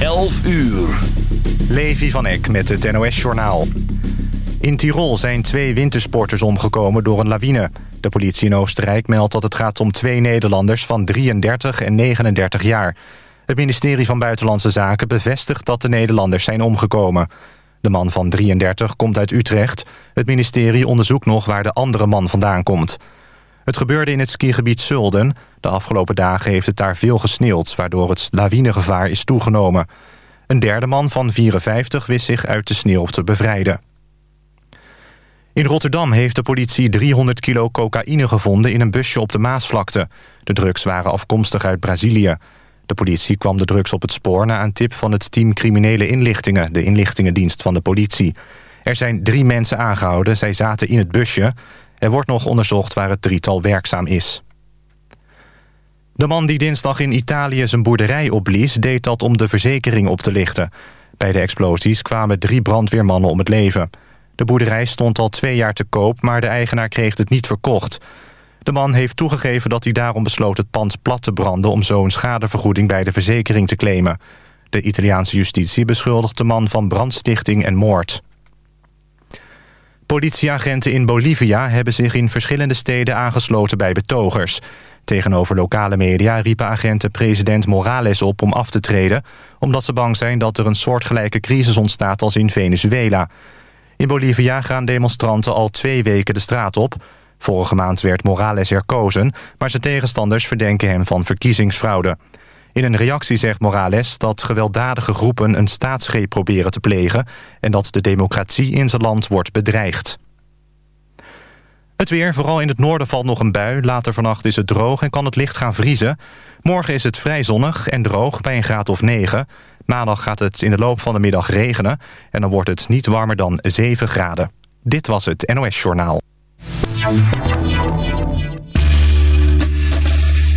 11 uur. Levi van Eck met het NOS-journaal. In Tirol zijn twee wintersporters omgekomen door een lawine. De politie in Oostenrijk meldt dat het gaat om twee Nederlanders van 33 en 39 jaar. Het ministerie van Buitenlandse Zaken bevestigt dat de Nederlanders zijn omgekomen. De man van 33 komt uit Utrecht. Het ministerie onderzoekt nog waar de andere man vandaan komt. Het gebeurde in het skigebied Zulden. De afgelopen dagen heeft het daar veel gesneeuwd... waardoor het lawinegevaar is toegenomen. Een derde man van 54 wist zich uit de sneeuw te bevrijden. In Rotterdam heeft de politie 300 kilo cocaïne gevonden... in een busje op de Maasvlakte. De drugs waren afkomstig uit Brazilië. De politie kwam de drugs op het spoor na een tip van het team Criminele Inlichtingen... de inlichtingendienst van de politie. Er zijn drie mensen aangehouden, zij zaten in het busje... Er wordt nog onderzocht waar het drietal werkzaam is. De man die dinsdag in Italië zijn boerderij opblies... deed dat om de verzekering op te lichten. Bij de explosies kwamen drie brandweermannen om het leven. De boerderij stond al twee jaar te koop... maar de eigenaar kreeg het niet verkocht. De man heeft toegegeven dat hij daarom besloot het pand plat te branden... om zo een schadevergoeding bij de verzekering te claimen. De Italiaanse justitie beschuldigt de man van brandstichting en moord. Politieagenten in Bolivia hebben zich in verschillende steden aangesloten bij betogers. Tegenover lokale media riepen agenten president Morales op om af te treden... omdat ze bang zijn dat er een soortgelijke crisis ontstaat als in Venezuela. In Bolivia gaan demonstranten al twee weken de straat op. Vorige maand werd Morales herkozen, maar zijn tegenstanders verdenken hem van verkiezingsfraude. In een reactie zegt Morales dat gewelddadige groepen een staatsgreep proberen te plegen... en dat de democratie in zijn land wordt bedreigd. Het weer, vooral in het noorden valt nog een bui. Later vannacht is het droog en kan het licht gaan vriezen. Morgen is het vrij zonnig en droog bij een graad of 9. Maandag gaat het in de loop van de middag regenen... en dan wordt het niet warmer dan 7 graden. Dit was het NOS Journaal.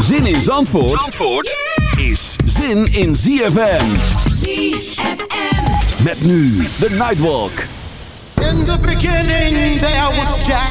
Zin in Zandvoort, Zandvoort is zin in ZFM. ZFM. Met nu de Nightwalk. In the beginning there was Jack,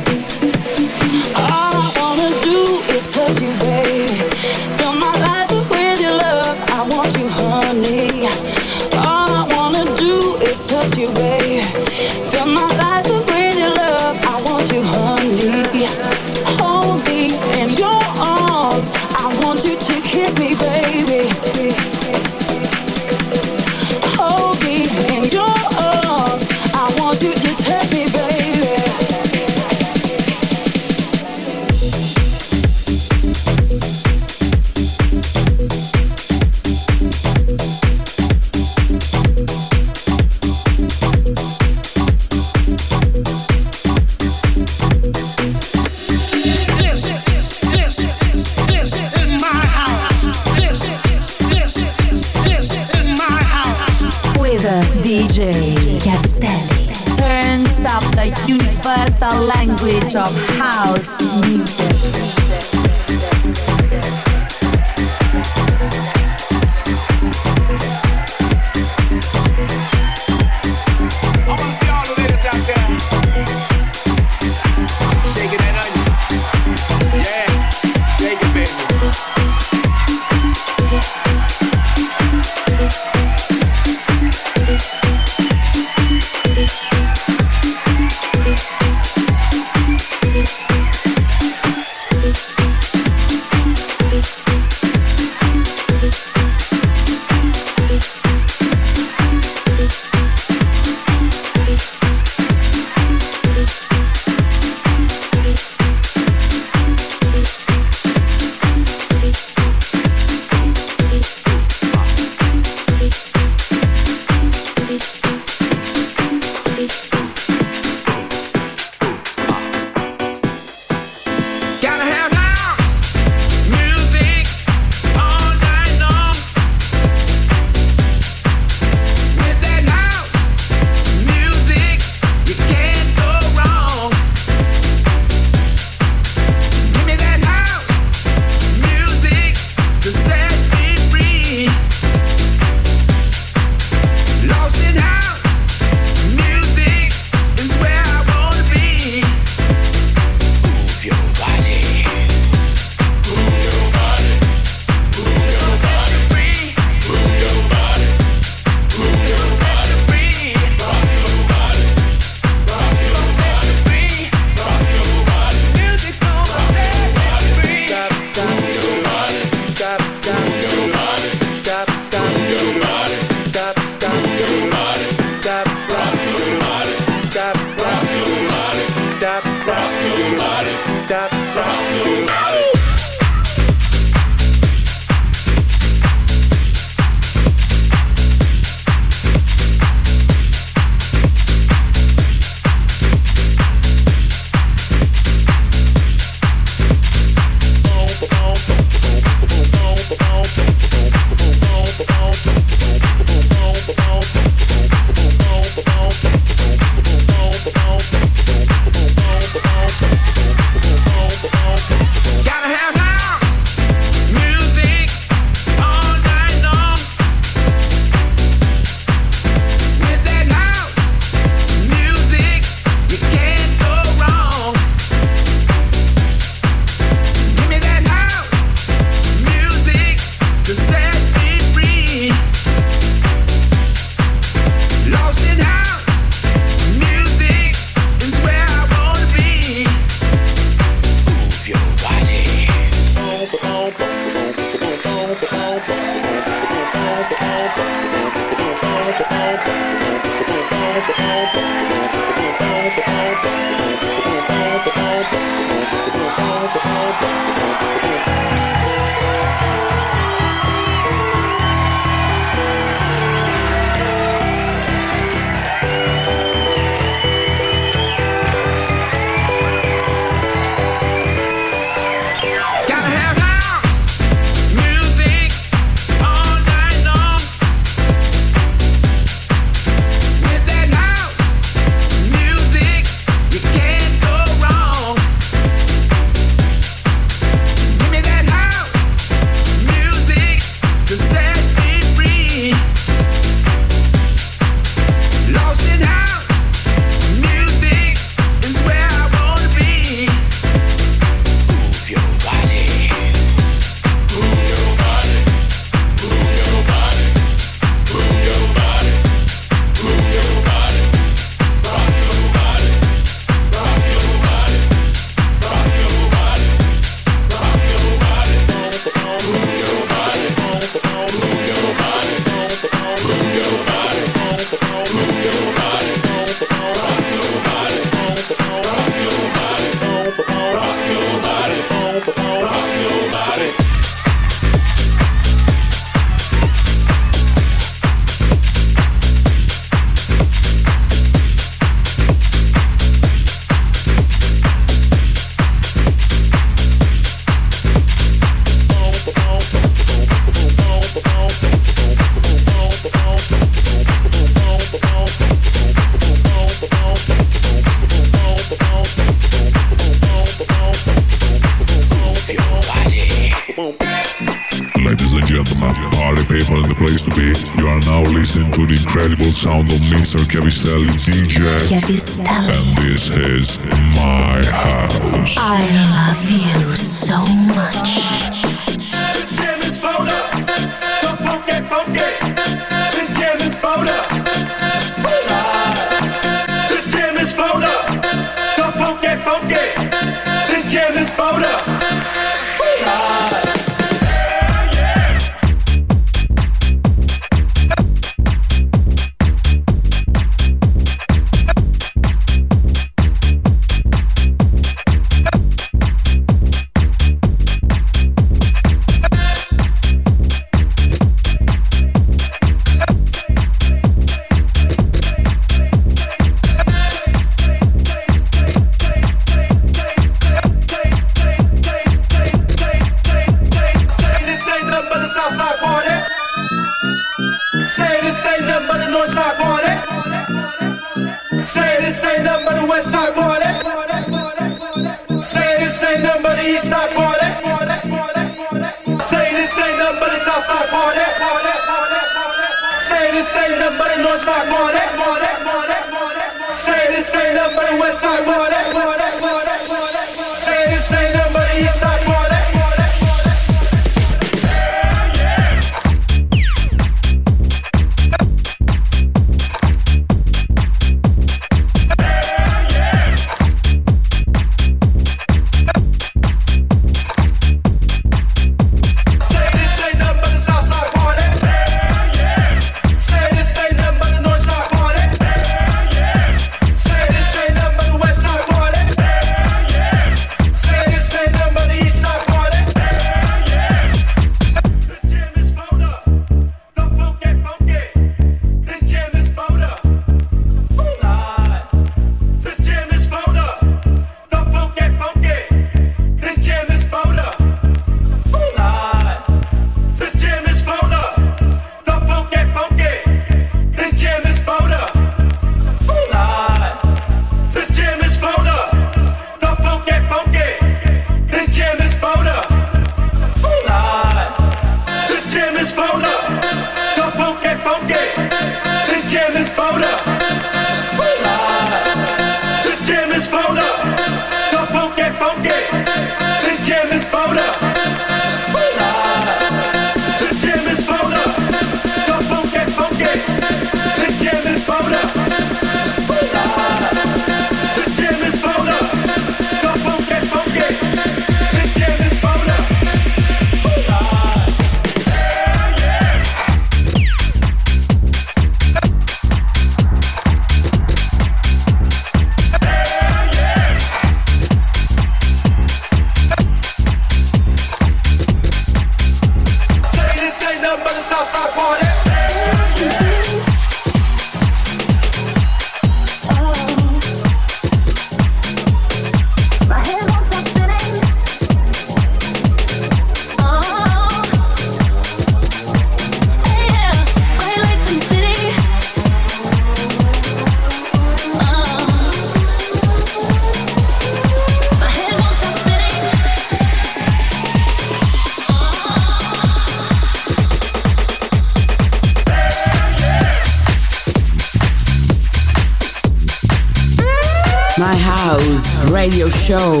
Show.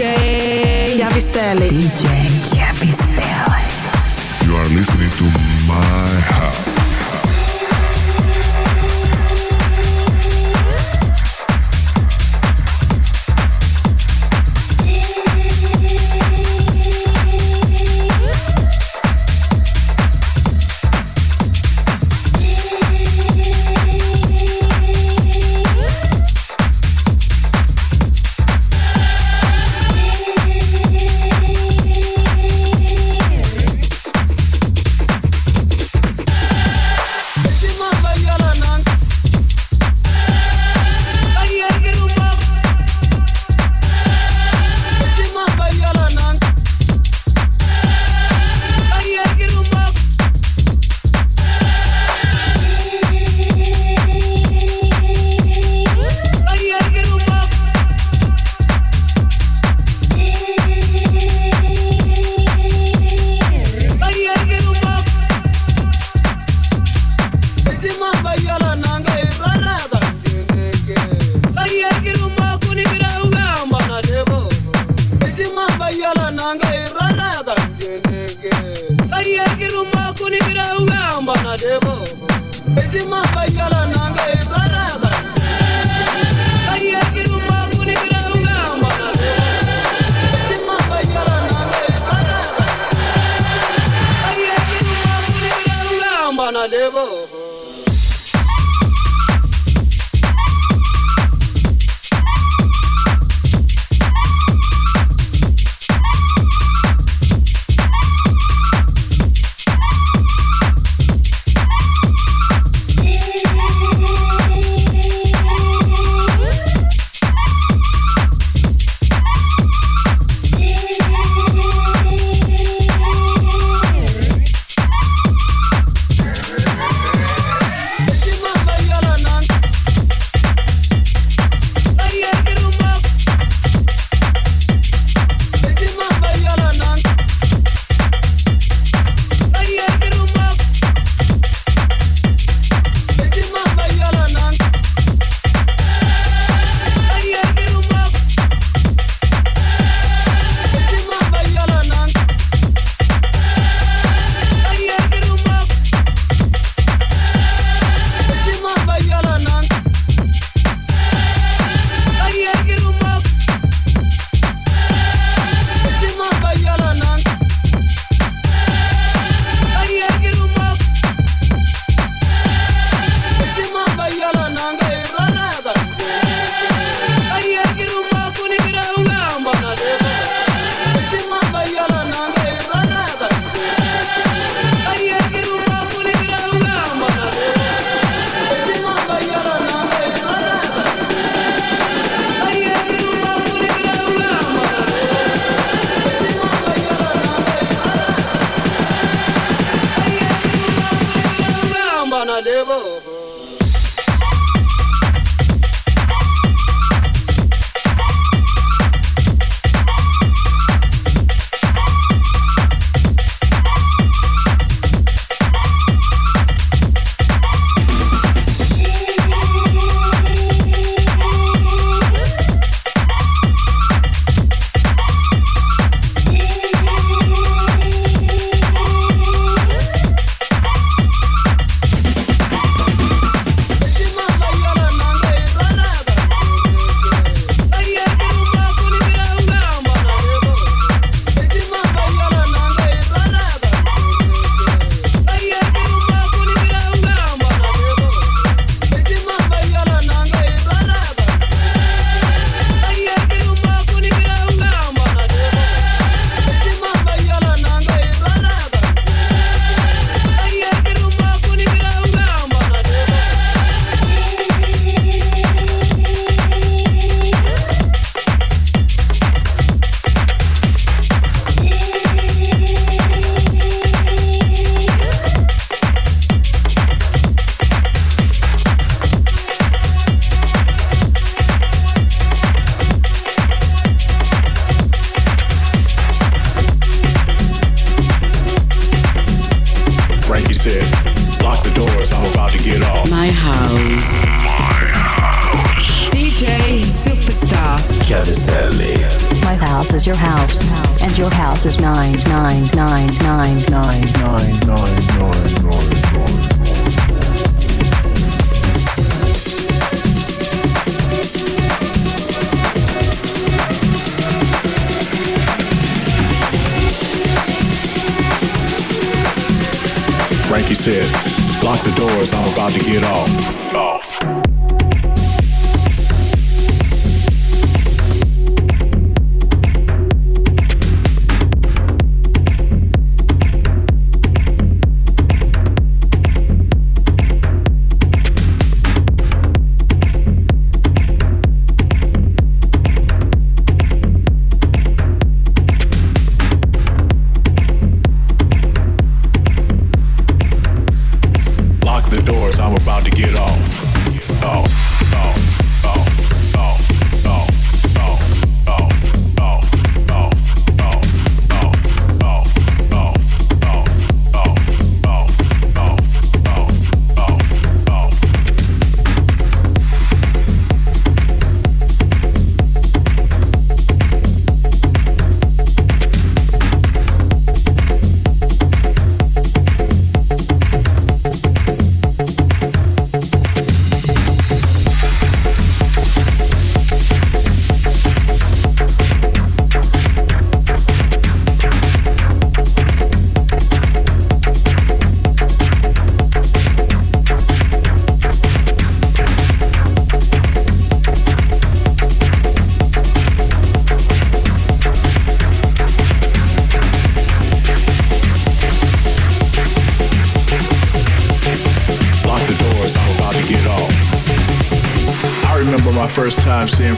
DJ Chiavistelli. DJ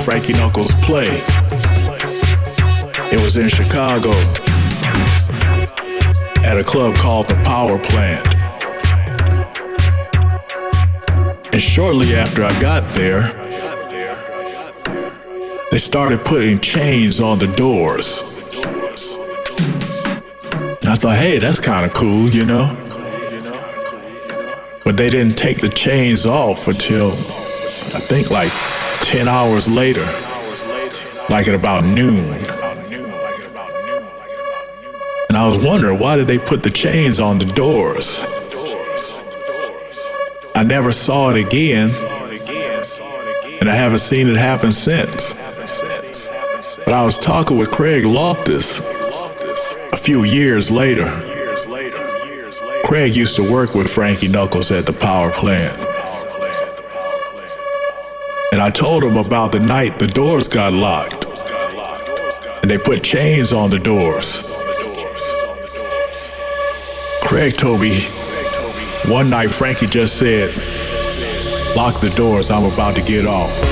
Frankie Knuckles play. It was in Chicago at a club called the Power Plant. And shortly after I got there, they started putting chains on the doors. And I thought, hey, that's kind of cool, you know? But they didn't take the chains off until I think like 10 hours later, like at about noon. And I was wondering why did they put the chains on the doors? I never saw it again, and I haven't seen it happen since. But I was talking with Craig Loftus a few years later. Craig used to work with Frankie Knuckles at the power plant. I told him about the night the doors got locked. And they put chains on the doors. Craig told me one night Frankie just said, Lock the doors, I'm about to get off.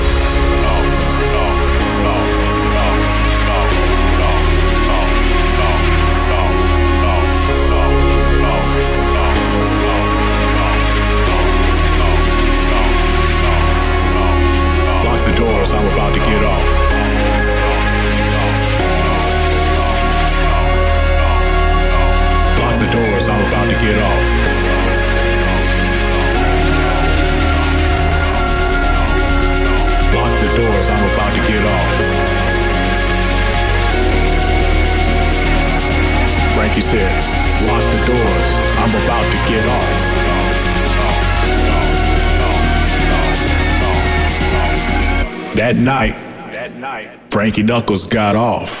That night, that night, Frankie Knuckles got off.